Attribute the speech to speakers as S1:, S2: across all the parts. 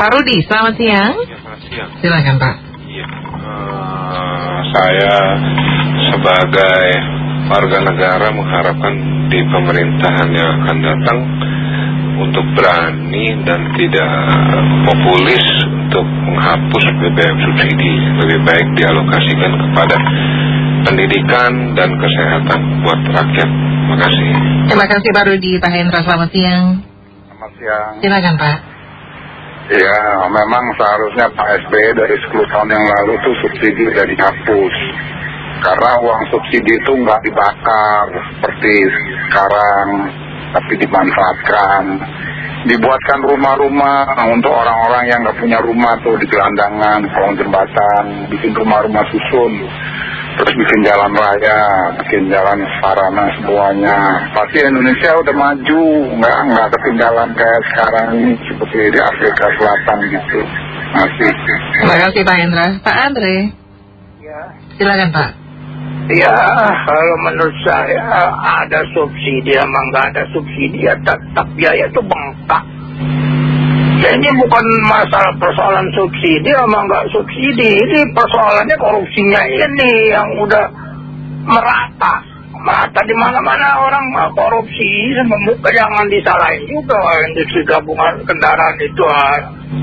S1: Pak Rudi, selamat siang.
S2: Ya, selamat siang.
S1: Silakan Pak.
S2: Iya. Eh, saya sebagai warga negara mengharapkan di pemerintahan yang akan datang untuk berani dan tidak populis untuk menghapus BBM subsidi. Lebih baik dialokasikan kepada pendidikan dan kesehatan buat rakyat. Terima kasih.
S1: Terima kasih Pak Rudi, Pak Hendra, selamat siang.
S3: Selamat siang.
S1: Silakan Pak.
S3: Ya, memang seharusnya Pak SBY dari 10 tahun yang lalu tuh subsidi udah dihapus. Karena uang subsidi itu nggak dibakar seperti sekarang, tapi dimanfaatkan. Dibuatkan rumah-rumah untuk orang-orang yang nggak punya rumah tuh di gelandangan, kolong jembatan, bikin rumah-rumah susun. Terus bikin jalan raya, bikin jalan sarana semuanya. Pasti Indonesia udah maju, nggak nggak ketinggalan kayak sekarang ini seperti di Afrika Selatan gitu. Masih.
S1: Terima kasih Pak Hendra. Pak Andre,
S4: Ya,
S1: silakan Pak.
S4: ya kalau menurut saya ada subsidi emang nggak ada subsidi ya tetap biaya itu bengkak. Ini bukan masalah persoalan subsidi. Emang nggak subsidi, ini persoalannya korupsinya ini yang udah merata. Merata di mana-mana orang korupsi, membuka jangan disalahin juga. Industri gabungan kendaraan itu uh,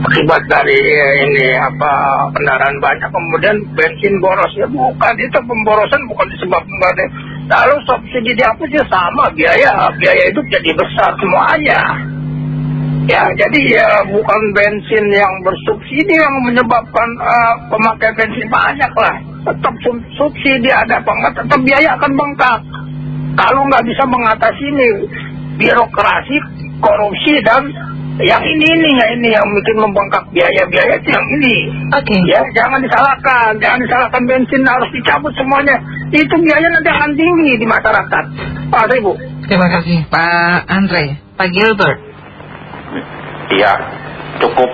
S4: akibat dari uh, ini apa kendaraan banyak. Kemudian bensin boros. Ya bukan itu pemborosan bukan disebabkan dari lalu subsidi dihapus ya sama. Biaya biaya itu jadi besar semuanya ya jadi ya bukan bensin yang bersubsidi yang menyebabkan uh, pemakaian bensin banyak lah tetap sub- subsidi ada apa enggak tetap biaya akan bengkak kalau nggak bisa mengatasi ini birokrasi korupsi dan yang ini ini ya ini yang bikin membengkak biaya-biaya itu yang ini
S1: Oke.
S4: ya jangan disalahkan jangan disalahkan bensin harus dicabut semuanya itu biaya nanti akan tinggi di masyarakat Pak Ibu
S1: Terima kasih Pak Andre. Pak Gilbert.
S5: Iya, cukup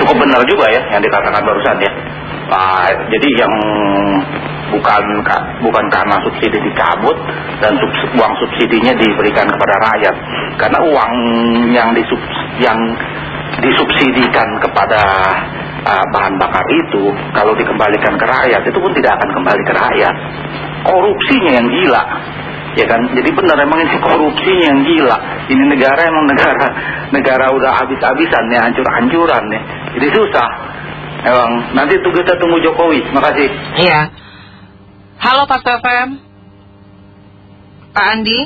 S5: cukup benar juga ya yang dikatakan barusan ya. Ah, jadi yang bukan ka- bukan karena subsidi dicabut dan subs- uang subsidinya diberikan kepada rakyat, karena uang yang disub yang disubsidikan kepada ah, bahan bakar itu kalau dikembalikan ke rakyat itu pun tidak akan kembali ke rakyat. Korupsinya yang gila ya kan jadi benar emang ini korupsinya yang gila ini negara emang negara negara udah habis-habisan ya hancur-hancuran ya jadi susah emang nanti tuh kita tunggu Jokowi makasih
S1: Iya. Halo Pak FM. Pak Andi.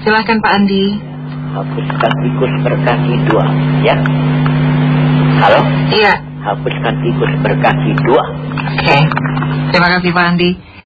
S1: Silakan Pak Andi.
S6: hapuskan tikus berkaki dua ya halo
S1: Iya.
S6: hapuskan tikus berkaki dua
S1: Oke. Terima kasih Pak Andi.